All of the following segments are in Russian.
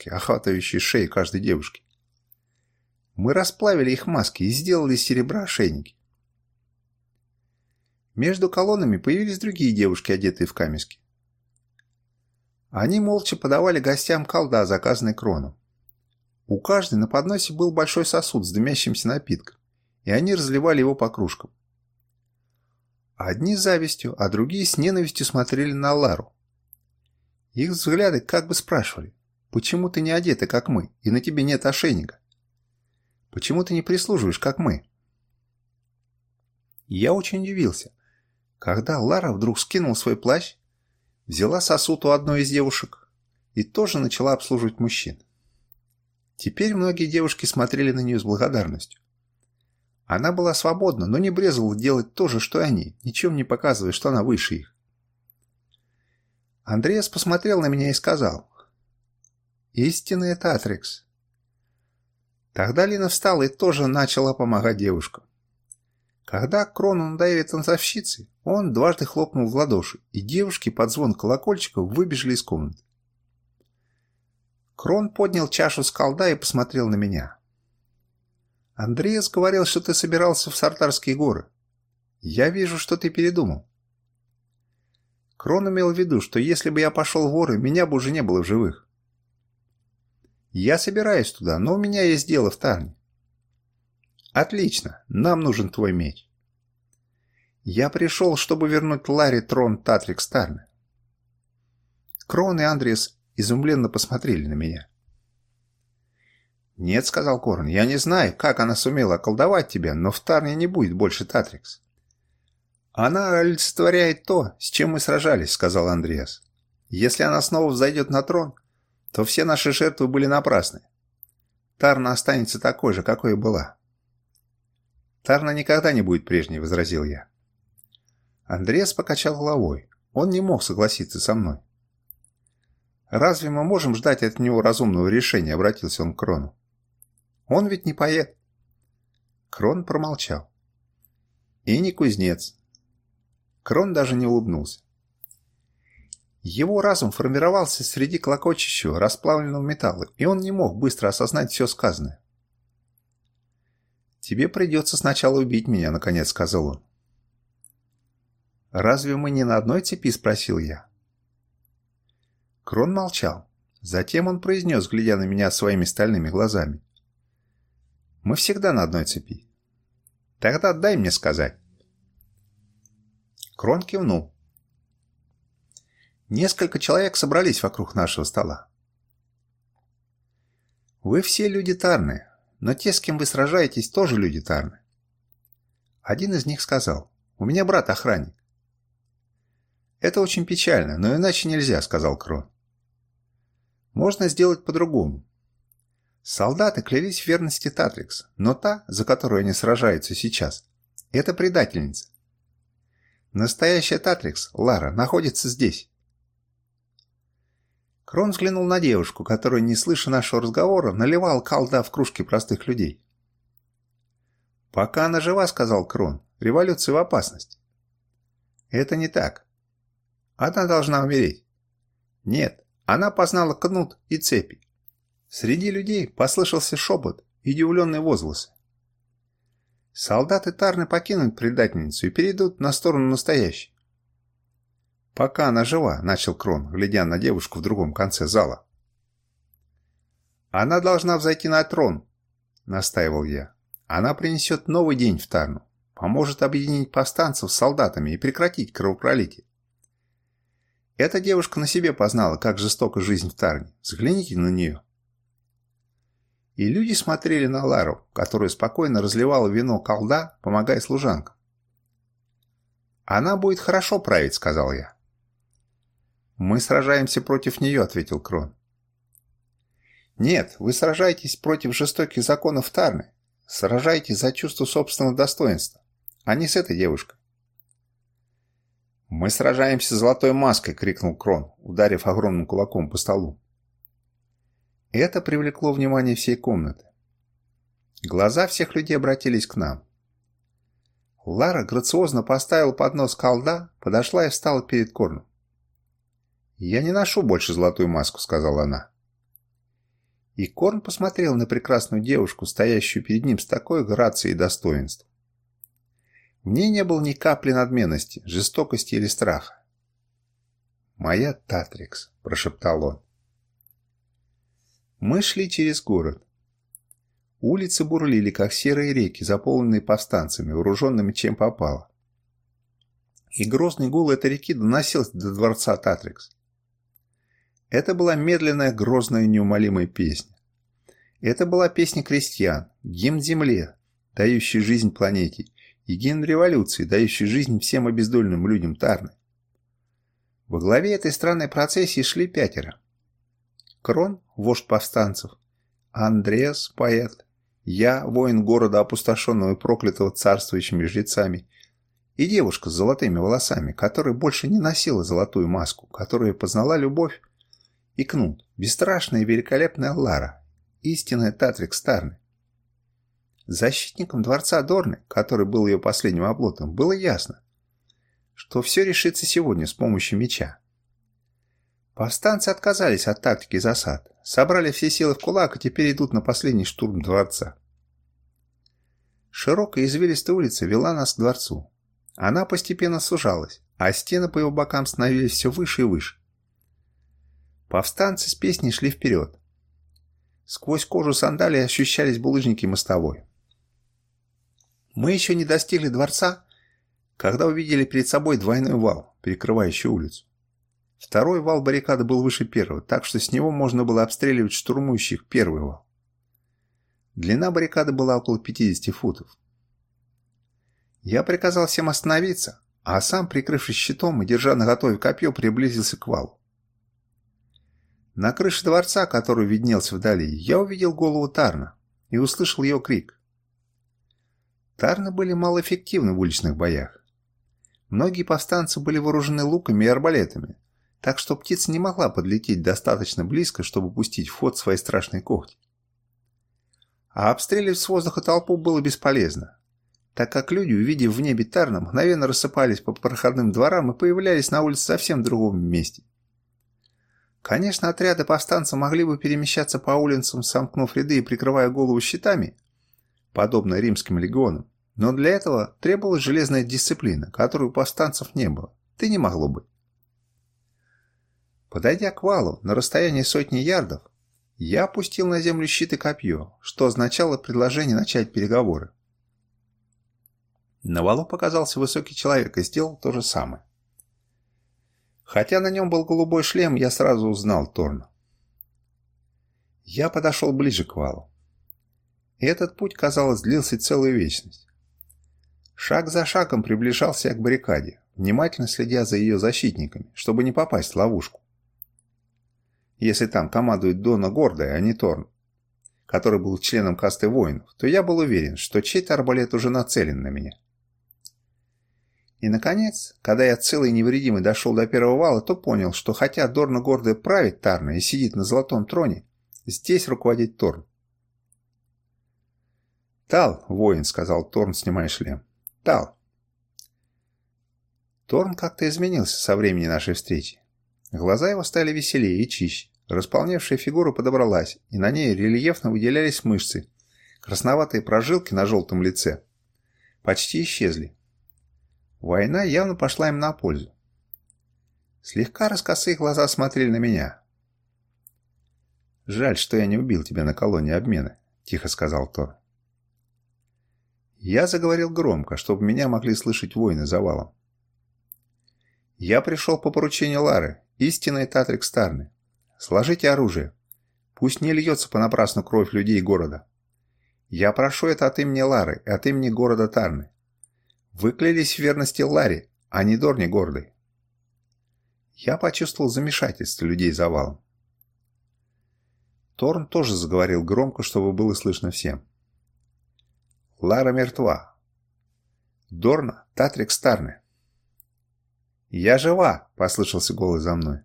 полоски, охватывающие шеи каждой девушки. Мы расплавили их маски и сделали из серебра ошейники. Между колоннами появились другие девушки, одетые в камески. Они молча подавали гостям колда, заказанный кроном. У каждой на подносе был большой сосуд с дымящимся напитком, и они разливали его по кружкам. Одни с завистью, а другие с ненавистью смотрели на Лару. Их взгляды как бы спрашивали, почему ты не одета, как мы, и на тебе нет ошейника? Почему ты не прислуживаешь, как мы? я очень удивился, когда Лара вдруг скинул свой плащ взяла сосуд у одной из девушек и тоже начала обслуживать мужчин. Теперь многие девушки смотрели на нее с благодарностью. Она была свободна, но не брезговала делать то же, что и они, ничем не показывая, что она выше их. Андреас посмотрел на меня и сказал, «Истинный Татрикс». Тогда Лина встала и тоже начала помогать девушкам. Когда Крону надоели танцовщицы, он дважды хлопнул в ладоши, и девушки под звон колокольчиков выбежали из комнаты. Крон поднял чашу с колда и посмотрел на меня. «Андреас говорил, что ты собирался в Сартарские горы. Я вижу, что ты передумал». Крон имел в виду, что если бы я пошел в горы, меня бы уже не было в живых. «Я собираюсь туда, но у меня есть дело в Тарне. «Отлично, нам нужен твой меч». «Я пришел, чтобы вернуть Ларри трон Татрик Старна». Крон и Андрес изумленно посмотрели на меня. «Нет», — сказал Корн, — «я не знаю, как она сумела околдовать тебя, но в Тарне не будет больше Татрикс». «Она олицетворяет то, с чем мы сражались», — сказал Андреас. «Если она снова взойдет на трон, то все наши жертвы были напрасны. Тарна останется такой же, какой и была». «Тарна никогда не будет прежней», — возразил я. Андреас покачал головой. Он не мог согласиться со мной. «Разве мы можем ждать от него разумного решения?» — обратился он к Крону. «Он ведь не поэт». Крон промолчал. «И не кузнец». Крон даже не улыбнулся. Его разум формировался среди клокочущего, расплавленного металла, и он не мог быстро осознать все сказанное. «Тебе придется сначала убить меня», — наконец сказал он. «Разве мы не на одной цепи?» — спросил я. Крон молчал. Затем он произнес, глядя на меня своими стальными глазами. «Мы всегда на одной цепи. Тогда дай мне сказать». Крон кивнул. Несколько человек собрались вокруг нашего стола. «Вы все люди Тарны, но те, с кем вы сражаетесь, тоже люди Тарны. Один из них сказал, «У меня брат охранник». «Это очень печально, но иначе нельзя», — сказал Крон. «Можно сделать по-другому. Солдаты клялись в верности Татрикс, но та, за которую они сражаются сейчас, это предательница. Настоящая Татрикс, Лара, находится здесь. Крон взглянул на девушку, которая, не слыша нашего разговора, наливал колда в кружки простых людей. «Пока она жива», — сказал Крон, — «революция в опасности». «Это не так. Она должна умереть». «Нет, она познала кнут и цепи». Среди людей послышался шепот и удивленные возгласы. Солдаты Тарны покинут предательницу и перейдут на сторону настоящей. «Пока она жива», — начал Крон, глядя на девушку в другом конце зала. «Она должна взойти на трон», — настаивал я. «Она принесет новый день в Тарну, поможет объединить повстанцев с солдатами и прекратить кровопролитие. Эта девушка на себе познала, как жестока жизнь в Тарне. Взгляните на нее». И люди смотрели на Лару, которая спокойно разливала вино колда, помогая служанкам. «Она будет хорошо править», — сказал я. «Мы сражаемся против нее», — ответил Крон. «Нет, вы сражаетесь против жестоких законов Тарны. Сражаетесь за чувство собственного достоинства, а не с этой девушкой». «Мы сражаемся с золотой маской!» — крикнул Крон, ударив огромным кулаком по столу. Это привлекло внимание всей комнаты. Глаза всех людей обратились к нам. Лара грациозно поставила поднос колда, подошла и встала перед Корном. «Я не ношу больше золотую маску», — сказала она. И Корн посмотрел на прекрасную девушку, стоящую перед ним с такой грацией и достоинством. В ней не было ни капли надменности, жестокости или страха. «Моя Татрикс», – прошептал он. Мы шли через город. Улицы бурлили, как серые реки, заполненные повстанцами, вооруженными чем попало. И грозный гул этой реки доносился до дворца Татрикс. Это была медленная, грозная, неумолимая песня. Это была песня крестьян, гимн земле, дающий жизнь планете, и гимн революции, дающий жизнь всем обездоленным людям Тарны. Во главе этой странной процессии шли пятеро. Крон, вождь повстанцев, Андреас, поэт, я, воин города, опустошенного и проклятого царствующими жрецами, и девушка с золотыми волосами, которая больше не носила золотую маску, которая познала любовь и Кнут, бесстрашная и великолепная Лара, истинная Татрик Старны. Защитником дворца Дорны, который был ее последним оплотом, было ясно, что все решится сегодня с помощью меча. Повстанцы отказались от тактики засад, собрали все силы в кулак и теперь идут на последний штурм дворца. Широкая извилистая улица вела нас к дворцу. Она постепенно сужалась, а стены по его бокам становились все выше и выше. Повстанцы с песней шли вперед. Сквозь кожу сандалии ощущались булыжники мостовой. Мы еще не достигли дворца, когда увидели перед собой двойной вал, перекрывающий улицу. Второй вал баррикады был выше первого, так что с него можно было обстреливать штурмующих первый вал. Длина баррикады была около 50 футов. Я приказал всем остановиться, а сам, прикрывшись щитом и держа наготове копье, приблизился к валу. На крыше дворца, который виднелся вдали, я увидел голову Тарна и услышал ее крик. Тарны были малоэффективны в уличных боях. Многие повстанцы были вооружены луками и арбалетами, так что птица не могла подлететь достаточно близко, чтобы пустить в ход свои страшные когти. А обстреливать с воздуха толпу было бесполезно, так как люди, увидев в небе Тарна, мгновенно рассыпались по проходным дворам и появлялись на улице совсем в другом месте. Конечно, отряды повстанцев могли бы перемещаться по улицам, сомкнув ряды и прикрывая голову щитами, подобно римским легионам, но для этого требовалась железная дисциплина, которой у повстанцев не было, да не могло быть. Подойдя к валу на расстоянии сотни ярдов, я опустил на землю щит и копье, что означало предложение начать переговоры. На валу показался высокий человек и сделал то же самое. Хотя на нем был голубой шлем, я сразу узнал Торна. Я подошел ближе к валу. И этот путь, казалось, длился целую вечность. Шаг за шагом приближался я к баррикаде, внимательно следя за ее защитниками, чтобы не попасть в ловушку. Если там командует Дона Гордая, а не Торн, который был членом касты воинов, то я был уверен, что чей-то арбалет уже нацелен на меня. И, наконец, когда я целый и невредимый дошел до первого вала, то понял, что хотя Дорна гордо правит Тарна и сидит на золотом троне, здесь руководит Торн. «Тал, воин», — сказал Торн, снимая шлем. «Тал». Торн как-то изменился со времени нашей встречи. Глаза его стали веселее и чище. Располневшая фигура подобралась, и на ней рельефно выделялись мышцы. Красноватые прожилки на желтом лице почти исчезли. Война явно пошла им на пользу. Слегка раскосые глаза смотрели на меня. «Жаль, что я не убил тебя на колонии обмена», — тихо сказал Тор. Я заговорил громко, чтобы меня могли слышать воины за. «Я пришел по поручению Лары, истинной Татрик Старны. Сложите оружие. Пусть не льется понапрасну кровь людей города. Я прошу это от имени Лары и от имени города Тарны. Вы клялись в верности Ларри, а не Дорни гордый. Я почувствовал замешательство людей за валом. Торн тоже заговорил громко, чтобы было слышно всем. Лара мертва. Дорна – Татрик Старны. «Я жива!» – послышался голос за мной.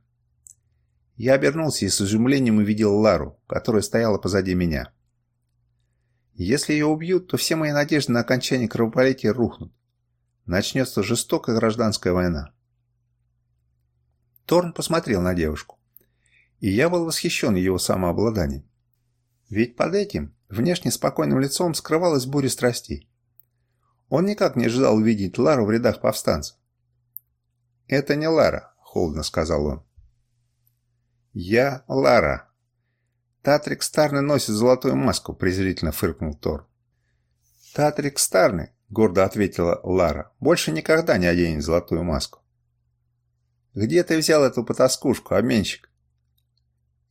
Я обернулся и с изумлением увидел Лару, которая стояла позади меня. Если ее убьют, то все мои надежды на окончание кровопролития рухнут начнется жестокая гражданская война. Торн посмотрел на девушку, и я был восхищен его самообладанием. Ведь под этим, внешне спокойным лицом, скрывалась буря страстей. Он никак не ожидал увидеть Лару в рядах повстанцев. «Это не Лара», — холодно сказал он. «Я Лара». «Татрик Старный носит золотую маску», — презрительно фыркнул Тор. «Татрик Старный», — гордо ответила Лара, — «больше никогда не оденет золотую маску». «Где ты взял эту потаскушку, обменщик?»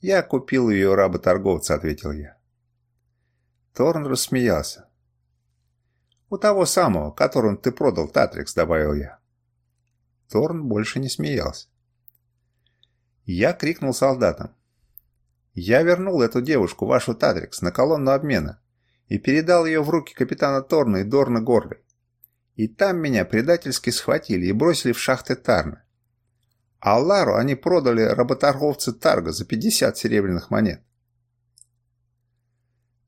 «Я купил ее у раба-торговца», — ответил я. Торн рассмеялся. «У того самого, которому ты продал, Татрикс», — добавил я. Торн больше не смеялся. Я крикнул солдатам. «Я вернул эту девушку, вашу Татрикс, на колонну обмена и передал ее в руки капитана Торна и Дорна Гордой. И там меня предательски схватили и бросили в шахты Тарна. А Лару они продали работорговцы Тарга за 50 серебряных монет.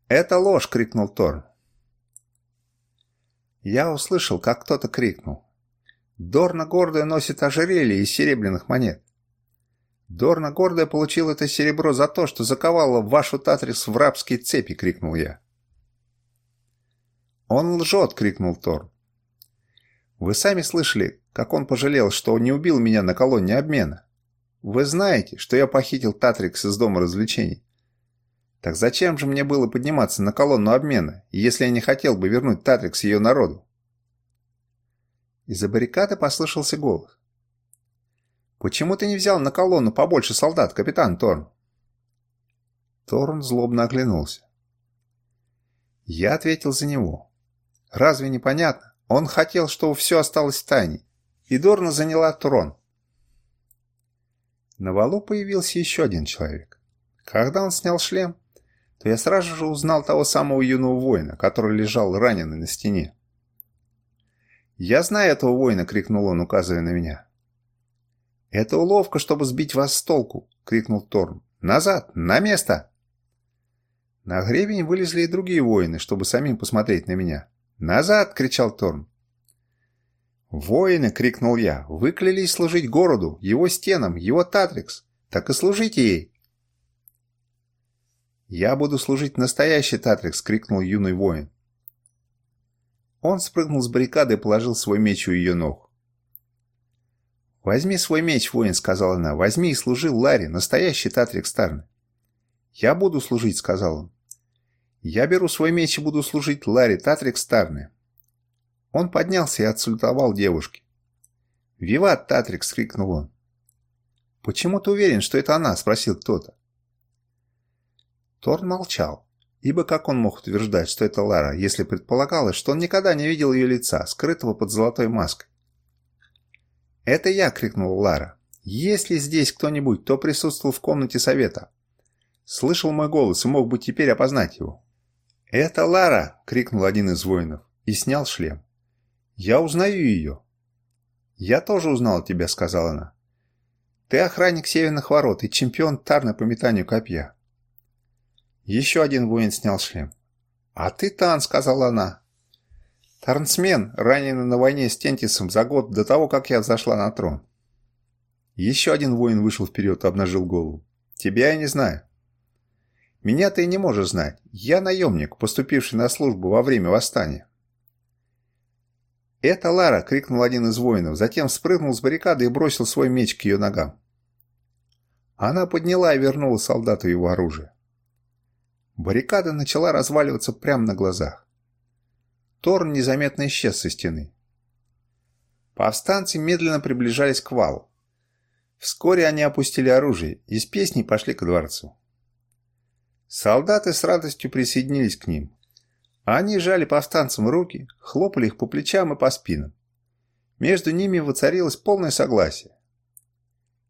«Это ложь!» — крикнул Торн. Я услышал, как кто-то крикнул. Дорна Гордая носит ожерелье из серебряных монет. Дорна Гордая получил это серебро за то, что заковала вашу Татрис в рабские цепи, крикнул я. Он лжет, крикнул Тор. Вы сами слышали, как он пожалел, что не убил меня на колонне обмена. Вы знаете, что я похитил Татрикс из дома развлечений. Так зачем же мне было подниматься на колонну обмена, если я не хотел бы вернуть Татрикс ее народу? Из-за баррикады послышался голос. «Почему ты не взял на колонну побольше солдат, капитан Торн?» Торн злобно оглянулся. Я ответил за него. «Разве не понятно? Он хотел, чтобы все осталось в тайне, и Дорна заняла трон». На валу появился еще один человек. Когда он снял шлем, то я сразу же узнал того самого юного воина, который лежал раненый на стене. «Я знаю этого воина!» — крикнул он, указывая на меня. «Это уловка, чтобы сбить вас с толку!» — крикнул Торн. «Назад! На место!» На гребень вылезли и другие воины, чтобы самим посмотреть на меня. «Назад!» — кричал Торн. «Воины!» — крикнул я. «Вы клялись служить городу, его стенам, его Татрикс. Так и служите ей!» «Я буду служить настоящий Татрикс!» — крикнул юный воин. Он спрыгнул с баррикады и положил свой меч у ее ног. «Возьми свой меч, воин», — сказала она. «Возьми и служи Ларри, настоящий Татрик Старный». «Я буду служить», — сказал он. «Я беру свой меч и буду служить Ларри, Татрик Старный». Он поднялся и отсультовал девушке. «Виват, Татрик!» — скрикнул он. «Почему ты уверен, что это она?» — спросил кто-то. Торн молчал. Ибо как он мог утверждать, что это Лара, если предполагалось, что он никогда не видел ее лица, скрытого под золотой маской? «Это я!» — крикнула Лара. «Если здесь кто-нибудь, кто присутствовал в комнате совета, слышал мой голос и мог бы теперь опознать его». «Это Лара!» — крикнул один из воинов и снял шлем. «Я узнаю ее». «Я тоже узнал тебя», — сказала она. «Ты охранник Северных ворот и чемпион Тарна по метанию копья. Еще один воин снял шлем. «А ты Тан», — сказала она. «Тарнсмен, раненый на войне с Тентисом за год до того, как я взошла на трон». Еще один воин вышел вперед и обнажил голову. «Тебя я не знаю». «Меня ты не можешь знать. Я наемник, поступивший на службу во время восстания». «Это Лара!» — крикнул один из воинов, затем спрыгнул с баррикады и бросил свой меч к ее ногам. Она подняла и вернула солдату его оружие. Баррикада начала разваливаться прямо на глазах. Торн незаметно исчез со стены. Повстанцы медленно приближались к валу. Вскоре они опустили оружие и с песней пошли к дворцу. Солдаты с радостью присоединились к ним. Они жали повстанцам руки, хлопали их по плечам и по спинам. Между ними воцарилось полное согласие.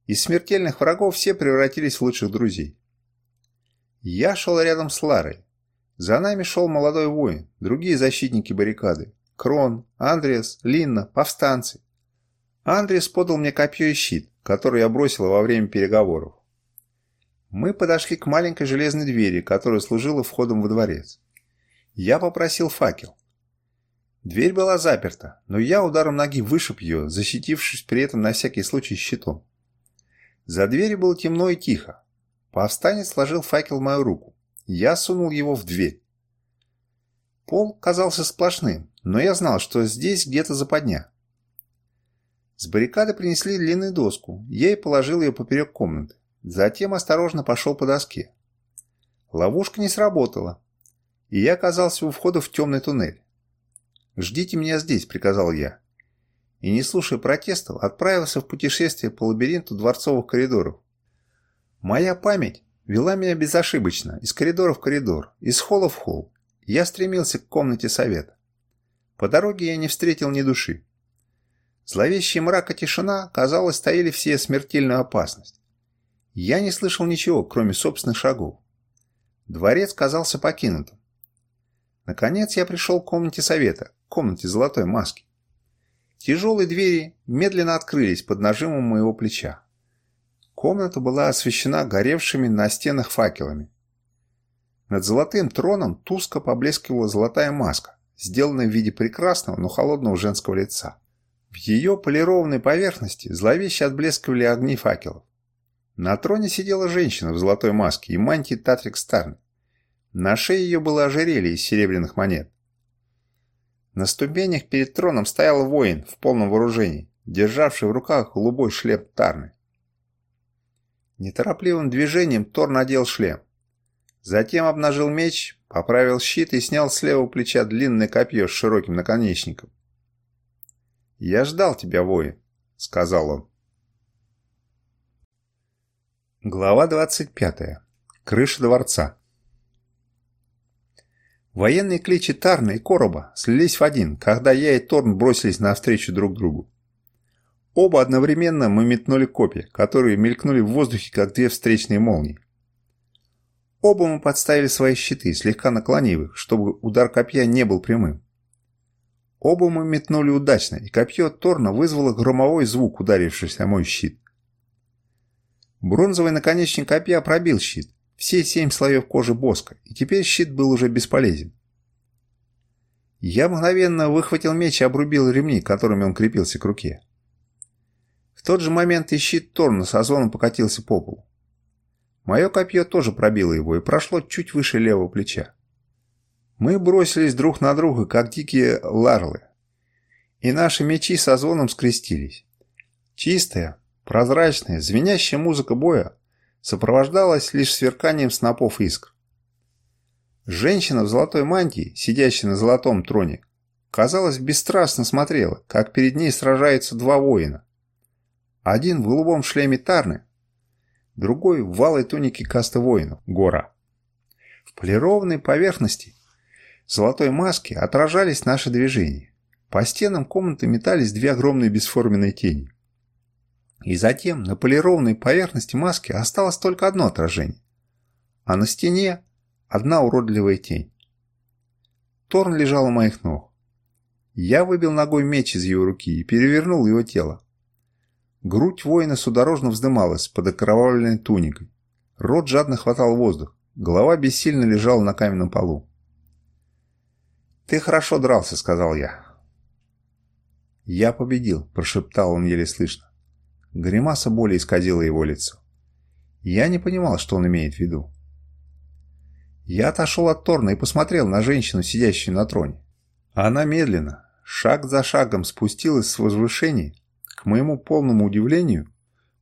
Из смертельных врагов все превратились в лучших друзей. Я шел рядом с Ларой. За нами шел молодой воин, другие защитники баррикады. Крон, Андреас, Линна, повстанцы. Андреас подал мне копье и щит, который я бросил во время переговоров. Мы подошли к маленькой железной двери, которая служила входом во дворец. Я попросил факел. Дверь была заперта, но я ударом ноги вышиб ее, защитившись при этом на всякий случай щитом. За дверью было темно и тихо. Повстанец сложил факел в мою руку. Я сунул его в дверь. Пол казался сплошным, но я знал, что здесь где-то западня. С баррикады принесли длинную доску, я и положил ее поперек комнаты. Затем осторожно пошел по доске. Ловушка не сработала, и я оказался у входа в темный туннель. «Ждите меня здесь», — приказал я. И, не слушая протестов, отправился в путешествие по лабиринту дворцовых коридоров. Моя память вела меня безошибочно, из коридора в коридор, из холла в холл. Я стремился к комнате совета. По дороге я не встретил ни души. Зловещий мрак и тишина, казалось, стояли все смертельную опасность. Я не слышал ничего, кроме собственных шагов. Дворец казался покинутым. Наконец я пришел к комнате совета, комнате золотой маски. Тяжелые двери медленно открылись под нажимом моего плеча. Комната была освещена горевшими на стенах факелами. Над золотым троном тускло поблескивала золотая маска, сделанная в виде прекрасного, но холодного женского лица. В ее полированной поверхности зловеще отблескивали огни факелов. На троне сидела женщина в золотой маске и мантии Татрик Старн. На шее ее было ожерелье из серебряных монет. На ступенях перед троном стоял воин в полном вооружении, державший в руках голубой шлем Тарны. Неторопливым движением Тор надел шлем. Затем обнажил меч, поправил щит и снял с левого плеча длинное копье с широким наконечником. «Я ждал тебя, воин», — сказал он. Глава 25. Крыша дворца. Военные кличи Тарна и Короба слились в один, когда я и Торн бросились навстречу друг другу. Оба одновременно мы метнули копья, которые мелькнули в воздухе, как две встречные молнии. Оба мы подставили свои щиты, слегка наклонив их, чтобы удар копья не был прямым. Оба мы метнули удачно, и копье Торна вызвало громовой звук, ударившийся о мой щит. Бронзовый наконечник копья пробил щит, все семь слоев кожи боска, и теперь щит был уже бесполезен. Я мгновенно выхватил меч и обрубил ремни, которыми он крепился к руке тот же момент и щит Торна со звоном покатился по полу. Мое копье тоже пробило его и прошло чуть выше левого плеча. Мы бросились друг на друга, как дикие ларлы, и наши мечи со звоном скрестились. Чистая, прозрачная, звенящая музыка боя сопровождалась лишь сверканием снопов искр. Женщина в золотой мантии, сидящая на золотом троне, казалось, бесстрастно смотрела, как перед ней сражаются два воина. Один в голубом шлеме Тарны, другой в валой тунике каста воинов, Гора. В полированной поверхности золотой маски отражались наши движения. По стенам комнаты метались две огромные бесформенные тени. И затем на полированной поверхности маски осталось только одно отражение. А на стене одна уродливая тень. Торн лежал у моих ног. Я выбил ногой меч из его руки и перевернул его тело. Грудь воина судорожно вздымалась под окровавленной туникой. Рот жадно хватал воздух. Голова бессильно лежала на каменном полу. «Ты хорошо дрался», — сказал я. «Я победил», — прошептал он еле слышно. Гримаса боли исказила его лицо. Я не понимал, что он имеет в виду. Я отошел от Торна и посмотрел на женщину, сидящую на троне. Она медленно, шаг за шагом спустилась с возвышения к моему полному удивлению,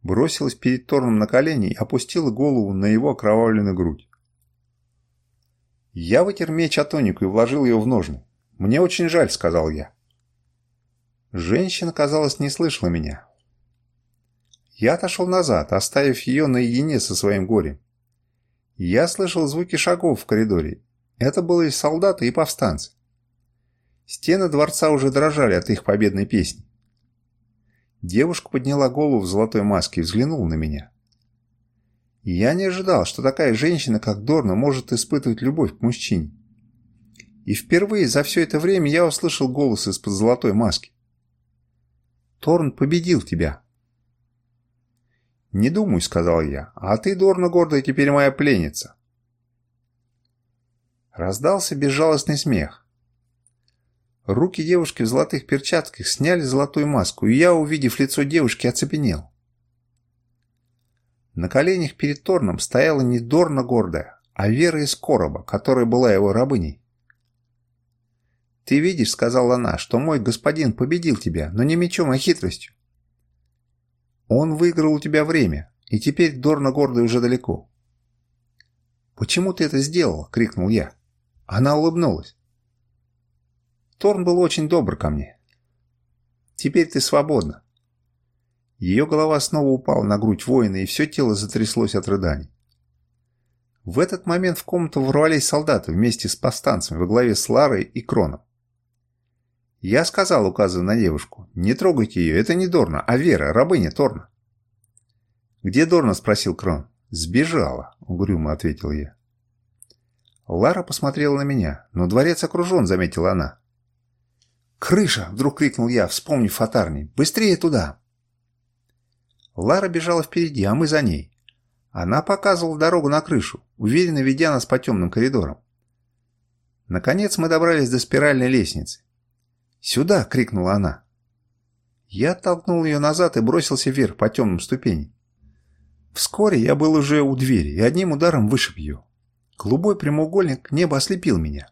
бросилась перед Торном на колени и опустила голову на его окровавленную грудь. Я вытер меч о и вложил ее в ножны. «Мне очень жаль», — сказал я. Женщина, казалось, не слышала меня. Я отошел назад, оставив ее наедине со своим горем. Я слышал звуки шагов в коридоре. Это были солдаты и повстанцы. Стены дворца уже дрожали от их победной песни. Девушка подняла голову в золотой маске и взглянула на меня. я не ожидал, что такая женщина, как Дорна, может испытывать любовь к мужчине. И впервые за все это время я услышал голос из-под золотой маски. «Торн победил тебя». «Не думай», — сказал я, — «а ты, Дорна гордая, теперь моя пленница». Раздался безжалостный смех. Руки девушки в золотых перчатках сняли золотую маску, и я, увидев лицо девушки, оцепенел. На коленях перед Торном стояла не Дорна гордая, а Вера из короба, которая была его рабыней. «Ты видишь, — сказала она, — что мой господин победил тебя, но не мечом, а хитростью. Он выиграл у тебя время, и теперь Дорна гордый уже далеко». «Почему ты это сделал?» — крикнул я. Она улыбнулась. Торн был очень добр ко мне. «Теперь ты свободна». Ее голова снова упала на грудь воина, и все тело затряслось от рыданий. В этот момент в комнату ворвались солдаты вместе с повстанцами во главе с Ларой и Кроном. Я сказал, указывая на девушку, не трогайте ее, это не Дорна, а Вера, рабыня Торна. «Где Дорна?» – спросил Крон. «Сбежала», – угрюмо ответил я. Лара посмотрела на меня. «Но дворец окружен», – заметила она. «Крыша!» – вдруг крикнул я, вспомнив фатарни. «Быстрее туда!» Лара бежала впереди, а мы за ней. Она показывала дорогу на крышу, уверенно ведя нас по темным коридорам. Наконец мы добрались до спиральной лестницы. «Сюда!» — крикнула она. Я оттолкнул ее назад и бросился вверх по темным ступеням. Вскоре я был уже у двери и одним ударом вышиб ее. Голубой прямоугольник неба ослепил меня.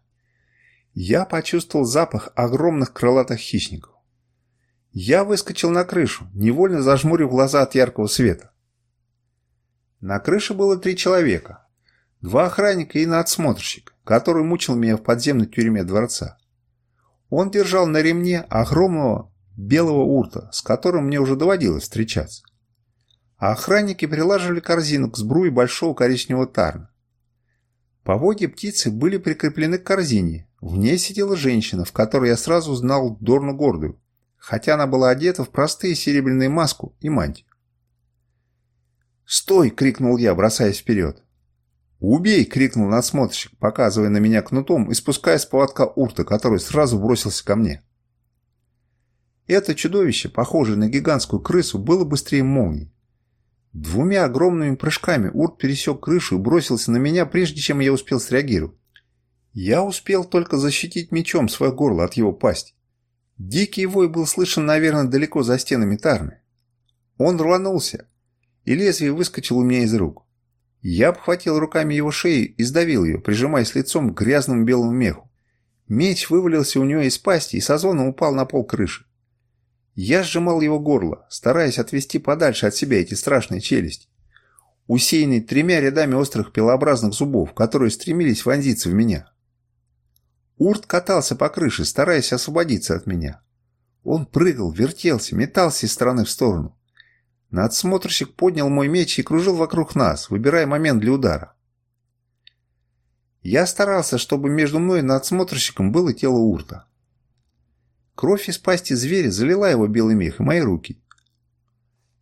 Я почувствовал запах огромных крылатых хищников. Я выскочил на крышу, невольно зажмурив глаза от яркого света. На крыше было три человека. Два охранника и надсмотрщик, который мучил меня в подземной тюрьме дворца. Он держал на ремне огромного белого урта, с которым мне уже доводилось встречаться. А охранники прилаживали корзину к сбруе большого коричневого тарна. Поводья птицы были прикреплены к корзине. В ней сидела женщина, в которой я сразу узнал Дорну Гордую, хотя она была одета в простые серебряные маску и мантию. «Стой!» — крикнул я, бросаясь вперед. «Убей!» — крикнул надсмотрщик, показывая на меня кнутом и спуская с поводка урта, который сразу бросился ко мне. Это чудовище, похожее на гигантскую крысу, было быстрее молнии. Двумя огромными прыжками урт пересек крышу и бросился на меня, прежде чем я успел среагировать. Я успел только защитить мечом свое горло от его пасти. Дикий вой был слышен, наверное, далеко за стенами Тарны. Он рванулся, и лезвие выскочило у меня из рук. Я обхватил руками его шею и сдавил ее, прижимаясь лицом к грязному белому меху. Меч вывалился у него из пасти и со звоном упал на пол крыши. Я сжимал его горло, стараясь отвести подальше от себя эти страшные челюсти, усеянные тремя рядами острых пилообразных зубов, которые стремились вонзиться в меня. Урт катался по крыше, стараясь освободиться от меня. Он прыгал, вертелся, метался из стороны в сторону. Надсмотрщик поднял мой меч и кружил вокруг нас, выбирая момент для удара. Я старался, чтобы между мной и надсмотрщиком было тело урта. Кровь из пасти зверя залила его белый мех и мои руки.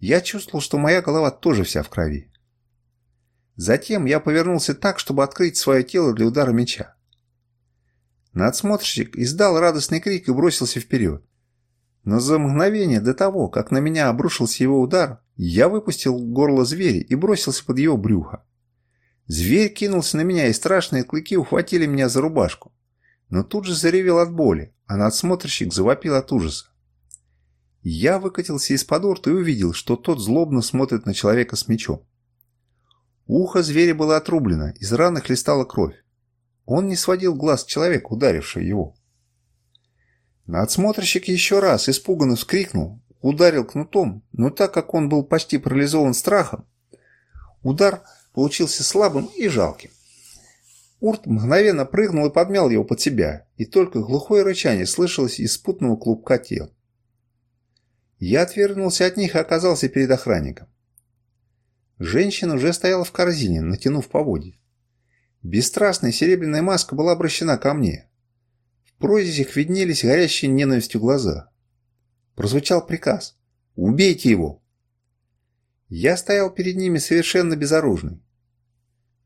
Я чувствовал, что моя голова тоже вся в крови. Затем я повернулся так, чтобы открыть свое тело для удара меча. Надсмотрщик издал радостный крик и бросился вперед. Но за мгновение до того, как на меня обрушился его удар, я выпустил горло зверя и бросился под его брюхо. Зверь кинулся на меня, и страшные клыки ухватили меня за рубашку. Но тут же заревел от боли, а надсмотрщик завопил от ужаса. Я выкатился из-под урта и увидел, что тот злобно смотрит на человека с мечом. Ухо зверя было отрублено, из раны хлестала кровь. Он не сводил глаз человека, ударившего его. Надсмотрщик еще раз испуганно вскрикнул, ударил кнутом, но так как он был почти парализован страхом, удар получился слабым и жалким. Урт мгновенно прыгнул и подмял его под себя, и только глухое рычание слышалось из спутного клубка тел. Я отвернулся от них и оказался перед охранником. Женщина уже стояла в корзине, натянув поводья. Бесстрастная серебряная маска была обращена ко мне прорезях виднелись горящие ненавистью глаза. Прозвучал приказ. «Убейте его!» Я стоял перед ними совершенно безоружный.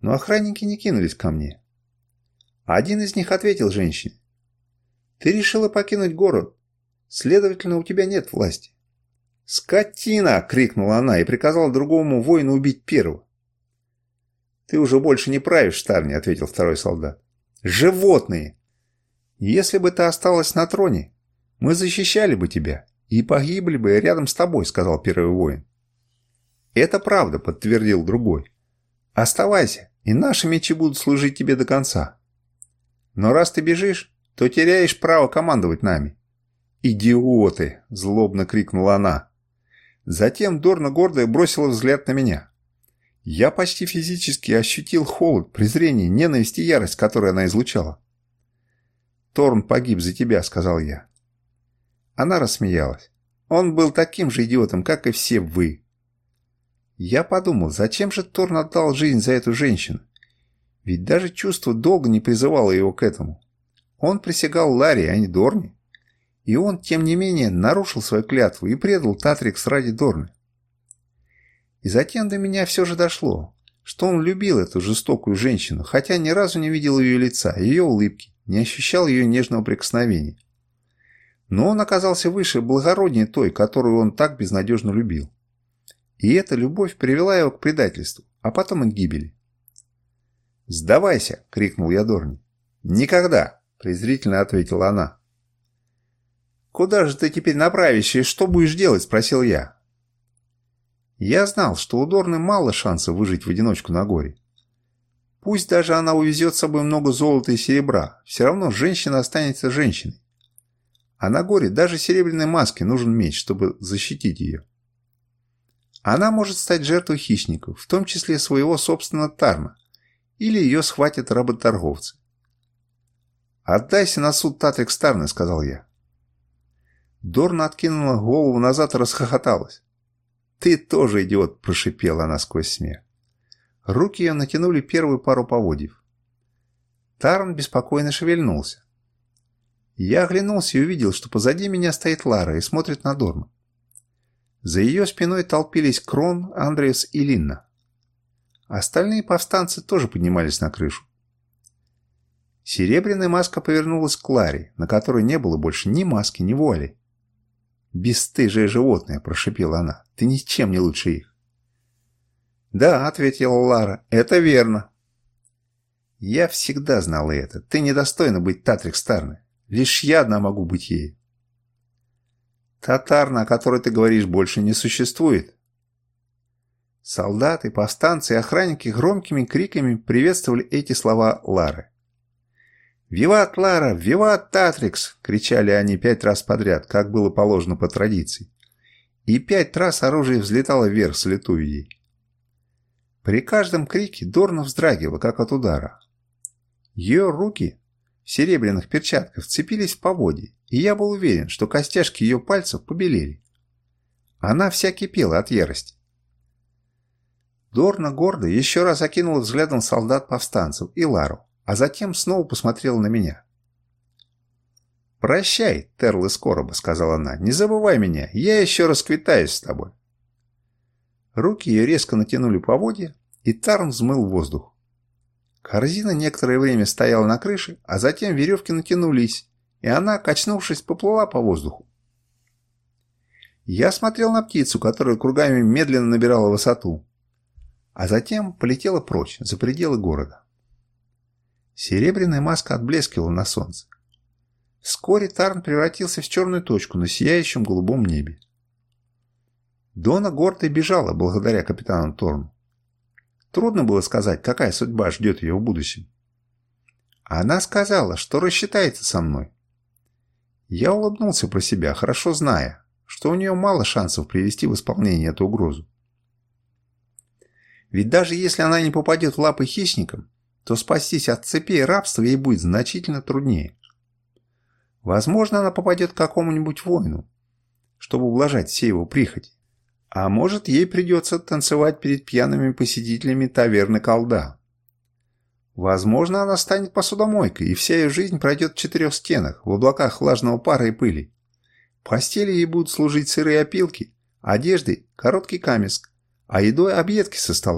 Но охранники не кинулись ко мне. Один из них ответил женщине. «Ты решила покинуть город. Следовательно, у тебя нет власти». «Скотина!» — крикнула она и приказала другому воину убить первого. «Ты уже больше не правишь, Старни», — ответил второй солдат. «Животные! Если бы ты осталась на троне, мы защищали бы тебя и погибли бы рядом с тобой», — сказал первый воин. «Это правда», — подтвердил другой. «Оставайся, и наши мечи будут служить тебе до конца. Но раз ты бежишь, то теряешь право командовать нами». «Идиоты!» – злобно крикнула она. Затем Дорна гордая бросила взгляд на меня. Я почти физически ощутил холод, презрение, ненависть и ярость, которую она излучала. «Торн погиб за тебя», — сказал я. Она рассмеялась. «Он был таким же идиотом, как и все вы». Я подумал, зачем же Торн отдал жизнь за эту женщину? Ведь даже чувство долго не призывало его к этому. Он присягал Ларри, а не Дорне. И он, тем не менее, нарушил свою клятву и предал Татрикс ради Дорны. И затем до меня все же дошло, что он любил эту жестокую женщину, хотя ни разу не видел ее лица, ее улыбки, не ощущал ее нежного прикосновения. Но он оказался выше благороднее той, которую он так безнадежно любил. И эта любовь привела его к предательству, а потом и к гибели. «Сдавайся!» — крикнул я Дорни. «Никогда!» — презрительно ответила она. «Куда же ты теперь направишься и что будешь делать?» – спросил я. Я знал, что у Дорны мало шансов выжить в одиночку на горе. Пусть даже она увезет с собой много золота и серебра, все равно женщина останется женщиной. А на горе даже серебряной маске нужен меч, чтобы защитить ее. Она может стать жертвой хищников, в том числе своего собственного Тарна, или ее схватят работорговцы. «Отдайся на суд Татрик Старны», — сказал я. Дорна откинула голову назад и расхохоталась. «Ты тоже идиот!» – прошипела она сквозь смех. Руки ее натянули первую пару поводьев. Тарн беспокойно шевельнулся. Я оглянулся и увидел, что позади меня стоит Лара и смотрит на Дорну. За ее спиной толпились Крон, Андреас и Линна. Остальные повстанцы тоже поднимались на крышу. Серебряная маска повернулась к Ларе, на которой не было больше ни маски, ни вуали. «Бесстыжее животное!» – прошипела она. «Ты ничем не лучше их!» «Да», – ответила Лара, – «это верно». «Я всегда знала это. Ты недостойна быть Татрик Старной. Лишь я одна могу быть ею». «Татарна, о которой ты говоришь, больше не существует». Солдаты, повстанцы и охранники громкими криками приветствовали эти слова Лары. «Виват Лара! Виват Татрикс!» – кричали они пять раз подряд, как было положено по традиции. И пять раз оружие взлетало вверх, слетуя ей. При каждом крике Дорна вздрагивала, как от удара. Ее руки в серебряных перчатках вцепились в поводье, и я был уверен, что костяшки ее пальцев побелели. Она вся кипела от ярости. Дорна гордо еще раз окинула взглядом солдат-повстанцев и Лару, а затем снова посмотрела на меня. «Прощай, Терл из короба», — сказала она. «Не забывай меня, я еще раз квитаюсь с тобой». Руки ее резко натянули поводья, и Тарн взмыл воздух. Корзина некоторое время стояла на крыше, а затем веревки натянулись, и она, качнувшись, поплыла по воздуху. Я смотрел на птицу, которая кругами медленно набирала высоту, а затем полетела прочь, за пределы города. Серебряная маска отблескивала на солнце. Вскоре Тарн превратился в черную точку на сияющем голубом небе. Дона гордо бежала благодаря капитану Торну. Трудно было сказать, какая судьба ждет ее в будущем. Она сказала, что рассчитается со мной. Я улыбнулся про себя, хорошо зная, что у нее мало шансов привести в исполнение эту угрозу. Ведь даже если она не попадет в лапы хищникам, то спастись от цепи рабства ей будет значительно труднее. Возможно, она попадет к какому-нибудь воину, чтобы ублажать все его прихоти. А может, ей придется танцевать перед пьяными посетителями таверны колда. Возможно, она станет посудомойкой, и вся ее жизнь пройдет в четырех стенах, в облаках влажного пара и пыли. Постели ей будут служить сырые опилки, одеждой – короткий камеск, а едой – объедки со стола.